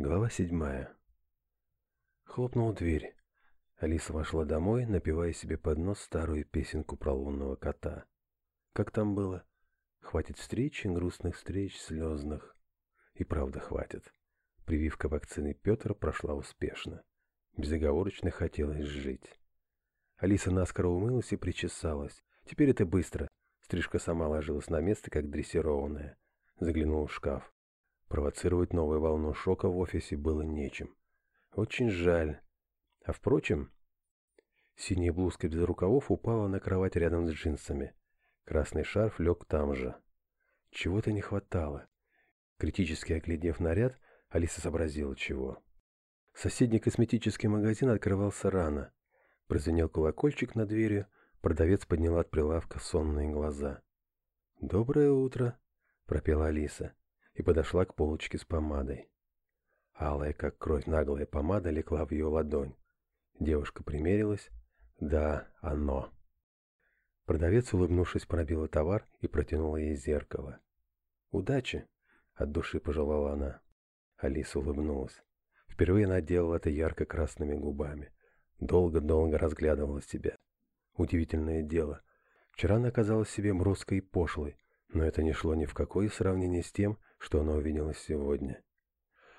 Глава седьмая. Хлопнула дверь. Алиса вошла домой, напевая себе под нос старую песенку про лунного кота. Как там было? Хватит встреч, грустных встреч, слезных. И правда хватит. Прививка вакцины Петра прошла успешно. Безоговорочно хотелось жить. Алиса наскоро умылась и причесалась. Теперь это быстро. Стрижка сама ложилась на место, как дрессированная. Заглянула в шкаф. Провоцировать новую волну шока в офисе было нечем. Очень жаль. А впрочем... Синяя блузка без рукавов упала на кровать рядом с джинсами. Красный шарф лег там же. Чего-то не хватало. Критически оглядев наряд, Алиса сообразила чего. Соседний косметический магазин открывался рано. Прозвенел колокольчик на двери, продавец подняла от прилавка сонные глаза. «Доброе утро», — пропела Алиса и подошла к полочке с помадой. Алая, как кровь наглая помада, легла в ее ладонь. Девушка примерилась. Да, оно. Продавец, улыбнувшись, пробила товар и протянула ей зеркало. «Удачи!» — от души пожелала она. Алиса улыбнулась. Впервые она делала это ярко-красными губами. Долго-долго разглядывала себя. Удивительное дело. Вчера она казалась себе мрозкой и пошлой, но это не шло ни в какое сравнение с тем, что она увидела сегодня.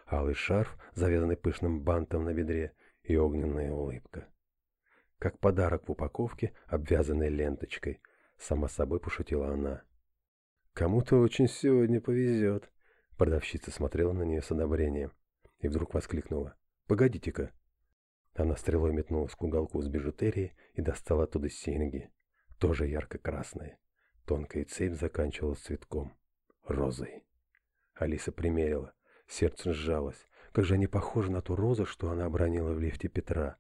Алый шарф, завязанный пышным бантом на бедре, и огненная улыбка. Как подарок в упаковке, обвязанной ленточкой, сама собой пошутила она. «Кому-то очень сегодня повезет», — продавщица смотрела на нее с одобрением и вдруг воскликнула. «Погодите-ка!» Она стрелой метнулась к уголку с бижутерии и достала оттуда серьги, тоже ярко-красные. Тонкая цепь заканчивалась цветком, розой. Алиса примерила. Сердце сжалось. Как же они похожи на ту розу, что она обронила в лифте Петра.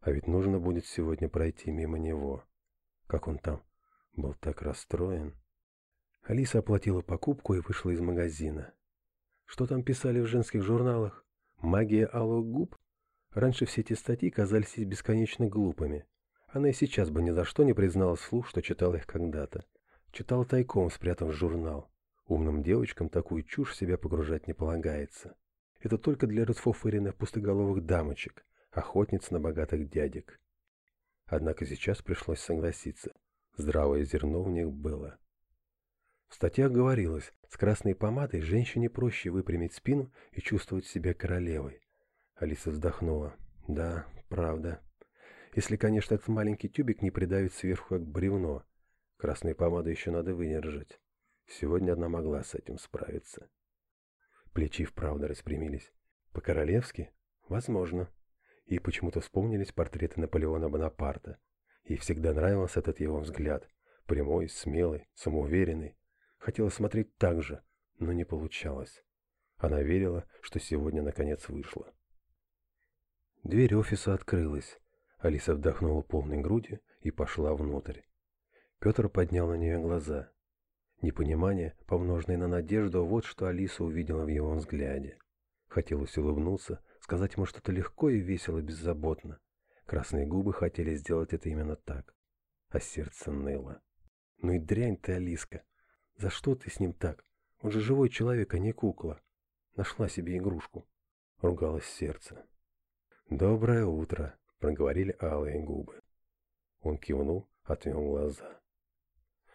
А ведь нужно будет сегодня пройти мимо него. Как он там? Был так расстроен. Алиса оплатила покупку и вышла из магазина. Что там писали в женских журналах? Магия алых губ? Раньше все эти статьи казались бесконечно глупыми. Она и сейчас бы ни за что не признала слух, что читала их когда-то. Читала тайком, спрятав журнал. Умным девочкам такую чушь себя погружать не полагается. Это только для расфуфыренных пустоголовых дамочек, охотниц на богатых дядек. Однако сейчас пришлось согласиться. Здравое зерно в них было. В статьях говорилось, с красной помадой женщине проще выпрямить спину и чувствовать себя королевой. Алиса вздохнула. Да, правда. Если, конечно, этот маленький тюбик не придавит сверху как бревно. Красной помады еще надо выдержать. Сегодня одна могла с этим справиться. Плечи вправду распрямились. По-королевски? Возможно. И почему-то вспомнились портреты Наполеона Бонапарта. Ей всегда нравился этот его взгляд. Прямой, смелый, самоуверенный. Хотела смотреть так же, но не получалось. Она верила, что сегодня наконец вышла. Дверь офиса открылась. Алиса вдохнула полной грудью и пошла внутрь. Петр поднял на нее глаза. Непонимание, помноженное на надежду, вот что Алиса увидела в его взгляде. Хотелось улыбнуться, сказать ему что-то легко и весело, беззаботно. Красные губы хотели сделать это именно так. А сердце ныло. «Ну и дрянь ты, Алиска! За что ты с ним так? Он же живой человек, а не кукла. Нашла себе игрушку!» Ругалось сердце. «Доброе утро!» — проговорили алые губы. Он кивнул, отвел глаза.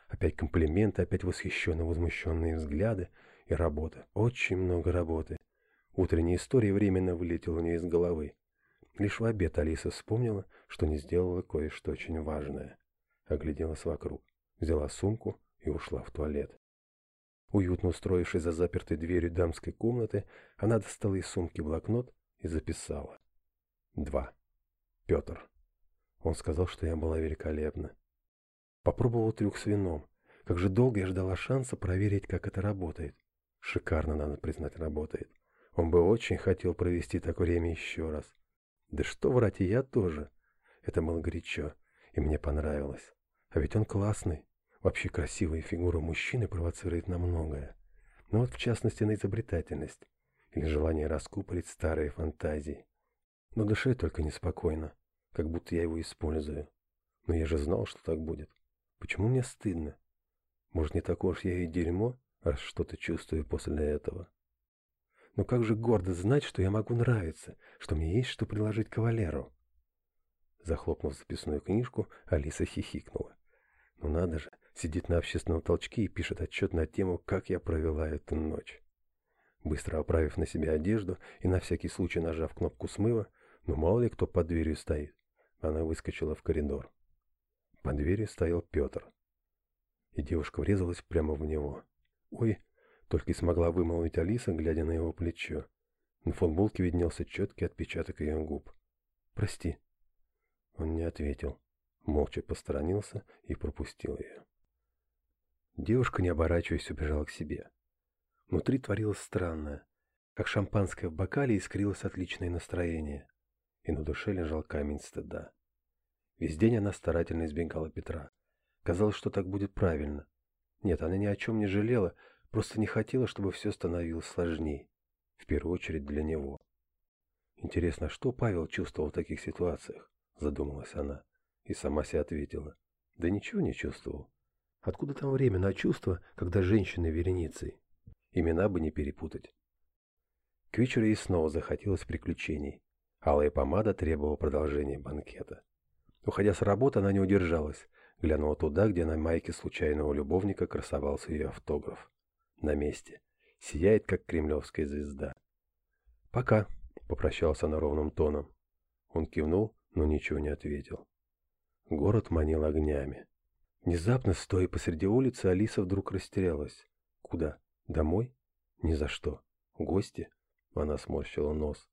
Опять комплименты, опять восхищенные, возмущенные взгляды и работа. Очень много работы. Утренняя история временно вылетела у нее из головы. Лишь в обед Алиса вспомнила, что не сделала кое-что очень важное. Огляделась вокруг, взяла сумку и ушла в туалет. Уютно устроившись за запертой дверью дамской комнаты, она достала из сумки блокнот и записала. два. Петр. Он сказал, что я была великолепна. Попробовал трюк с вином. Как же долго я ждала шанса проверить, как это работает. Шикарно, надо признать, работает. Он бы очень хотел провести так время еще раз. Да что врать, и я тоже. Это было горячо, и мне понравилось. А ведь он классный. Вообще красивая фигура мужчины провоцирует на многое. Но вот в частности на изобретательность или желание раскупорить старые фантазии. Но душе только неспокойно, как будто я его использую. Но я же знал, что так будет. Почему мне стыдно? Может, не такое уж я и дерьмо, раз что-то чувствую после этого? Но как же гордо знать, что я могу нравиться, что мне есть что приложить кавалеру. Захлопнув записную книжку, Алиса хихикнула. Ну надо же, сидит на общественном толчке и пишет отчет на тему «Как я провела эту ночь». Быстро оправив на себя одежду и на всякий случай нажав кнопку смыва, ну мало ли кто под дверью стоит, она выскочила в коридор. На двери стоял Петр. И девушка врезалась прямо в него. «Ой!» — только и смогла вымолвить Алиса, глядя на его плечо. На футболке виднелся четкий отпечаток ее губ. «Прости». Он не ответил. Молча посторонился и пропустил ее. Девушка, не оборачиваясь, убежала к себе. Внутри творилось странное. Как шампанское в бокале искрилось отличное настроение. И на душе лежал камень стыда. Весь день она старательно избегала Петра. Казалось, что так будет правильно. Нет, она ни о чем не жалела, просто не хотела, чтобы все становилось сложнее. В первую очередь для него. Интересно, что Павел чувствовал в таких ситуациях? Задумалась она. И сама себе ответила. Да ничего не чувствовал. Откуда там время на чувства, когда женщины вереницей? Имена бы не перепутать. К вечеру ей снова захотелось приключений. Алая помада требовала продолжения банкета уходя с работы, она не удержалась, глянула туда, где на майке случайного любовника красовался ее автограф. На месте. Сияет, как кремлевская звезда. «Пока», — попрощался она ровным тоном. Он кивнул, но ничего не ответил. Город манил огнями. Внезапно, стоя посреди улицы, Алиса вдруг растерялась. «Куда? Домой? Ни за что. Гости?» Она сморщила нос.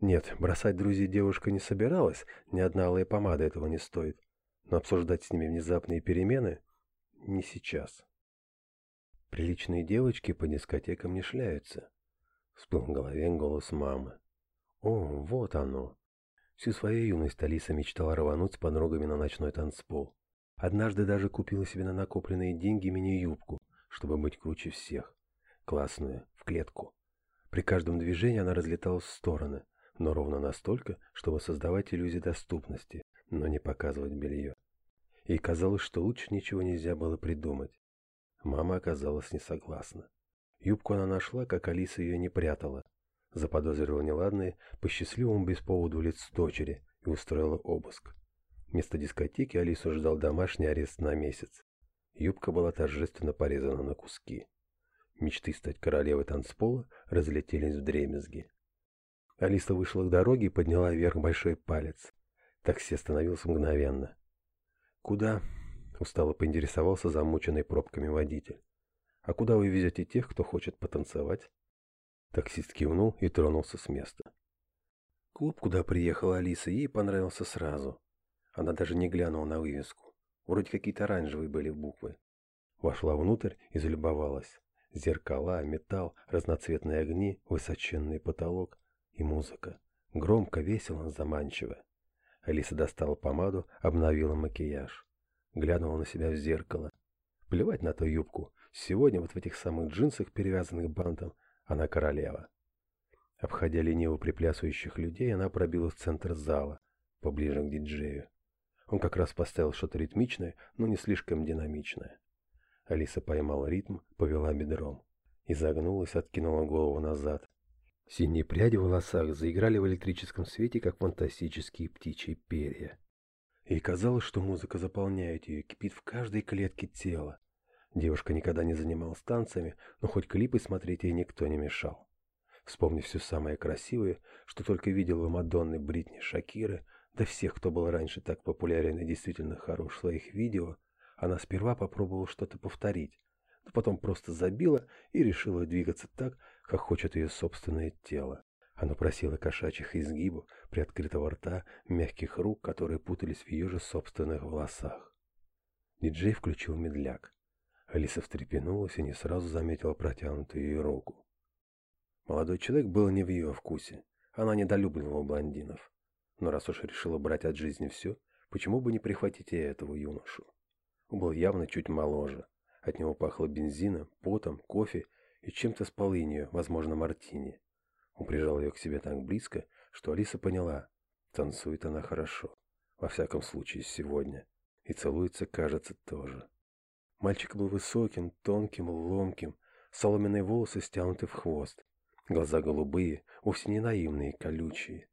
Нет, бросать друзей девушка не собиралась, ни одна алая помада этого не стоит. Но обсуждать с ними внезапные перемены не сейчас. Приличные девочки по дискотекам не шляются. Всплыл в голове голос мамы. О, вот оно. Всю свою юность Алиса мечтала рвануть с подругами на ночной танцпол. Однажды даже купила себе на накопленные деньги мини-юбку, чтобы быть круче всех. Классную, в клетку. При каждом движении она разлеталась в стороны, но ровно настолько, чтобы создавать иллюзию доступности, но не показывать белье. И казалось, что лучше ничего нельзя было придумать. Мама оказалась не согласна. Юбку она нашла, как Алиса ее не прятала. Заподозрила неладное по счастливому без поводу лицу дочери и устроила обыск. Вместо дискотеки Алису ждал домашний арест на месяц. Юбка была торжественно порезана на куски. Мечты стать королевой танцпола разлетелись в дребезги. Алиса вышла к дороге и подняла вверх большой палец. Такси остановилось мгновенно. «Куда?» – устало поинтересовался замученный пробками водитель. «А куда вы везете тех, кто хочет потанцевать?» Таксист кивнул и тронулся с места. Клуб, куда приехала Алиса, ей понравился сразу. Она даже не глянула на вывеску. Вроде какие-то оранжевые были буквы. Вошла внутрь и залюбовалась. Зеркала, металл, разноцветные огни, высоченный потолок – и музыка. Громко, весело заманчиво. Алиса достала помаду, обновила макияж. Глянула на себя в зеркало. Плевать на ту юбку. Сегодня вот в этих самых джинсах, перевязанных бантом, она королева. Обходя линию приплясывающих людей, она пробила в центр зала, поближе к диджею. Он как раз поставил что-то ритмичное, но не слишком динамичное. Алиса поймала ритм, повела бедром. и загнулась, откинула голову назад, Синие пряди в волосах заиграли в электрическом свете, как фантастические птичьи перья. И казалось, что музыка заполняет ее, кипит в каждой клетке тела. Девушка никогда не занималась танцами, но хоть клипы смотреть ей никто не мешал. Вспомнив все самое красивое, что только видел у Мадонны, Бритни, Шакиры, да всех, кто был раньше так популярен и действительно хорош в своих видео, она сперва попробовала что-то повторить, но потом просто забила и решила двигаться так, как хочет ее собственное тело. Она просила кошачьих изгибов, приоткрытого рта, мягких рук, которые путались в ее же собственных волосах. Диджей включил медляк. Алиса встрепенулась и не сразу заметила протянутую ей руку. Молодой человек был не в ее вкусе. Она недолюбливала блондинов. Но раз уж решила брать от жизни все, почему бы не прихватить и этого юношу? Он был явно чуть моложе. От него пахло бензином, потом, кофе и чем-то с ее, возможно, мартини. Он прижал ее к себе так близко, что Алиса поняла, танцует она хорошо. Во всяком случае, сегодня. И целуется, кажется, тоже. Мальчик был высоким, тонким, ломким, соломенные волосы стянуты в хвост. Глаза голубые, вовсе не наивные, колючие.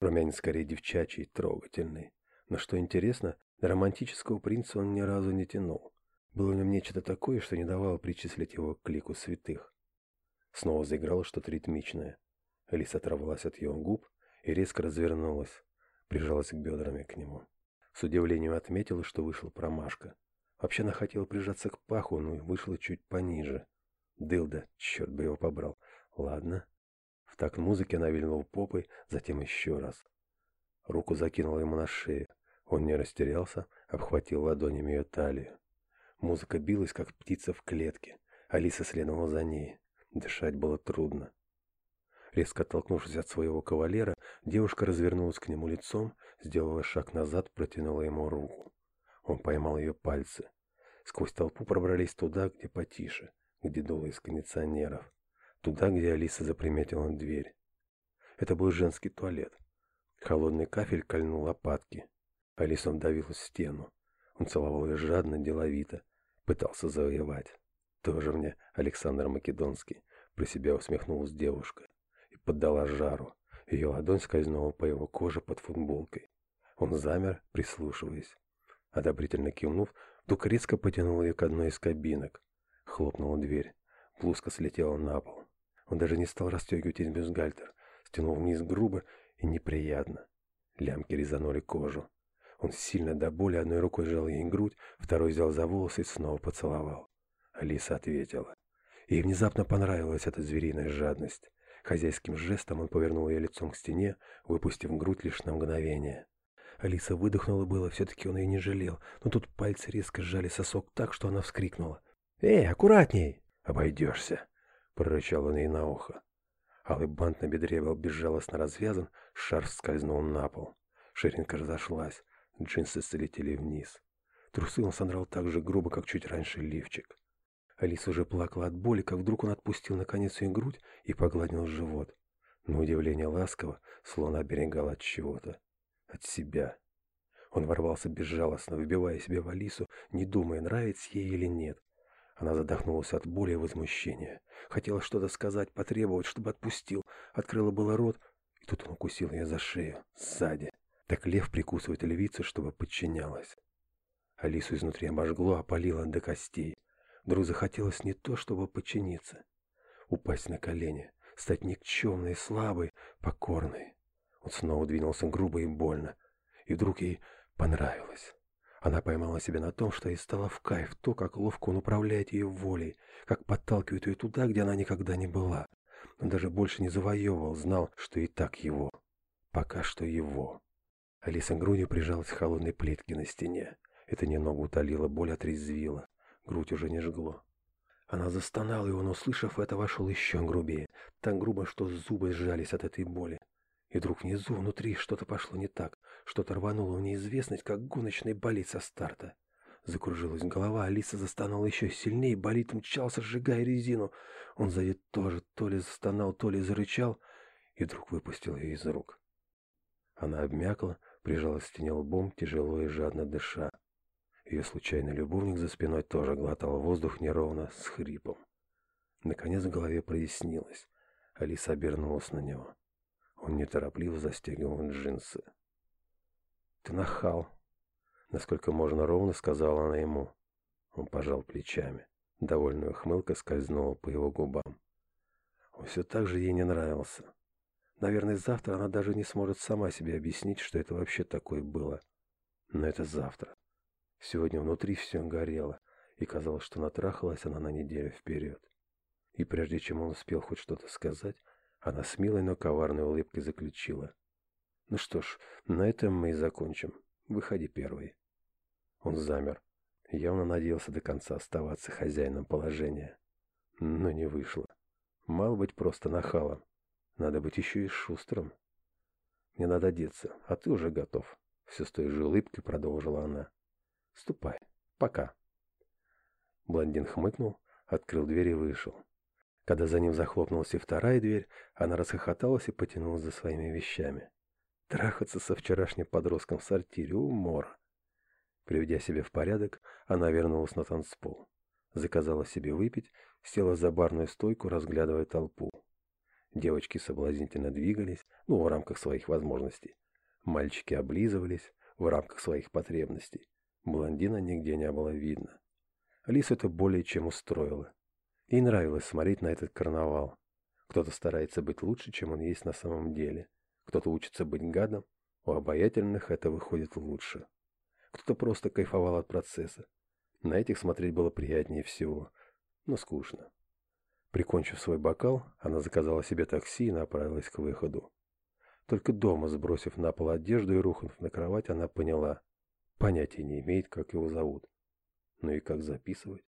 Румянец скорее девчачий, трогательный. Но что интересно, до романтического принца он ни разу не тянул. Было на мне что-то такое, что не давало причислить его к лику святых. Снова заиграло что-то ритмичное. Алиса оторвалась от его губ и резко развернулась, прижалась бедрами к нему. С удивлением отметила, что вышла промашка. Вообще она хотела прижаться к паху, но вышла чуть пониже. Дылда, черт бы его побрал. Ладно. В такт музыки она вильнула попой, затем еще раз. Руку закинула ему на шею. Он не растерялся, обхватил ладонями ее талию. Музыка билась, как птица в клетке. Алиса следовала за ней. Дышать было трудно. Резко оттолкнувшись от своего кавалера, девушка развернулась к нему лицом, сделала шаг назад, протянула ему руку. Он поймал ее пальцы. Сквозь толпу пробрались туда, где потише, где дуло из кондиционеров. Туда, где Алиса заприметила дверь. Это был женский туалет. Холодный кафель кольнул лопатки. Алиса вдавилась в стену. Он целовал ее жадно, деловито, пытался завоевать. Тоже мне Александр Македонский, про себя усмехнулась девушка и поддала жару. Ее ладонь скользнула по его коже под футболкой. Он замер, прислушиваясь. Одобрительно кивнув, Дук резко потянул ее к одной из кабинок. Хлопнула дверь. Блузка слетела на пол. Он даже не стал расстегивать бюстгальтер. Стянул вниз грубо и неприятно. Лямки резанули кожу. Он сильно до боли одной рукой сжал ей грудь, второй взял за волосы и снова поцеловал. Алиса ответила. Ей внезапно понравилась эта звериная жадность. Хозяйским жестом он повернул ее лицом к стене, выпустив грудь лишь на мгновение. Алиса выдохнула было, все-таки он ее не жалел, но тут пальцы резко сжали сосок так, что она вскрикнула. «Эй, аккуратней!» «Обойдешься!» — прорычал он ей на ухо. Алый бант на бедре был безжалостно развязан, шарф скользнул на пол. Ширинка разошлась джинсы слетели вниз. Трусы он содрал так же грубо, как чуть раньше лифчик. Алиса уже плакала от боли, как вдруг он отпустил наконец ее грудь и погладил живот. На удивление ласково, слона оберегал от чего-то. От себя. Он ворвался безжалостно, выбивая себя в Алису, не думая, нравится ей или нет. Она задохнулась от боли и возмущения. Хотела что-то сказать, потребовать, чтобы отпустил. Открыла было рот, и тут он укусил ее за шею, сзади. Так лев прикусывает львицу, чтобы подчинялась. Алису изнутри обожгло, опалило до костей. Вдруг захотелось не то, чтобы подчиниться. Упасть на колени, стать никчемной, слабой, покорной. Он снова двинулся грубо и больно. И вдруг ей понравилось. Она поймала себя на том, что ей стало в кайф то, как ловко он управляет ее волей, как подталкивает ее туда, где она никогда не была. Он даже больше не завоевывал, знал, что и так его. Пока что его. Алиса грудью прижалась к холодной плитке на стене. Это немного утолило, боль отрезвило. Грудь уже не жгло. Она застонала, и он, услышав это, вошел еще грубее. Так грубо, что зубы сжались от этой боли. И вдруг внизу, внутри, что-то пошло не так. Что-то рвануло в неизвестность, как гоночный болит со старта. Закружилась голова, Алиса застонала еще сильнее, болит мчался, сжигая резину. Он за тоже то ли застонал, то ли зарычал, и вдруг выпустил ее из рук. Она обмякла, прижалась к стене лбом, тяжело и жадно дыша. Ее случайный любовник за спиной тоже глотал воздух неровно, с хрипом. Наконец в голове прояснилось. Алиса обернулась на него. Он неторопливо застегивал джинсы. «Ты нахал!» Насколько можно ровно, сказала она ему. Он пожал плечами. Довольная хмылка скользнула по его губам. Он все так же ей не нравился. Наверное, завтра она даже не сможет сама себе объяснить, что это вообще такое было. Но это завтра. Сегодня внутри все горело, и казалось, что натрахалась она на неделю вперед. И прежде чем он успел хоть что-то сказать, она с милой, но коварной улыбкой заключила. «Ну что ж, на этом мы и закончим. Выходи первый». Он замер. Явно надеялся до конца оставаться хозяином положения. Но не вышло. Мало быть просто нахалом. Надо быть еще и шустрым. Мне надо одеться, а ты уже готов. Все с той же улыбкой продолжила она. Ступай. Пока. Блондин хмыкнул, открыл дверь и вышел. Когда за ним захлопнулась и вторая дверь, она расхохоталась и потянулась за своими вещами. Трахаться со вчерашним подростком в сортире — умор. Приведя себя в порядок, она вернулась на танцпол. Заказала себе выпить, села за барную стойку, разглядывая толпу. Девочки соблазнительно двигались, ну в рамках своих возможностей. Мальчики облизывались в рамках своих потребностей. Блондина нигде не было видно. Лис это более чем устроило. Ей нравилось смотреть на этот карнавал. Кто-то старается быть лучше, чем он есть на самом деле. Кто-то учится быть гадом. У обаятельных это выходит лучше. Кто-то просто кайфовал от процесса. На этих смотреть было приятнее всего, но скучно. Прикончив свой бокал, она заказала себе такси и направилась к выходу. Только дома, сбросив на пол одежду и рухнув на кровать, она поняла. Понятия не имеет, как его зовут. Ну и как записывать?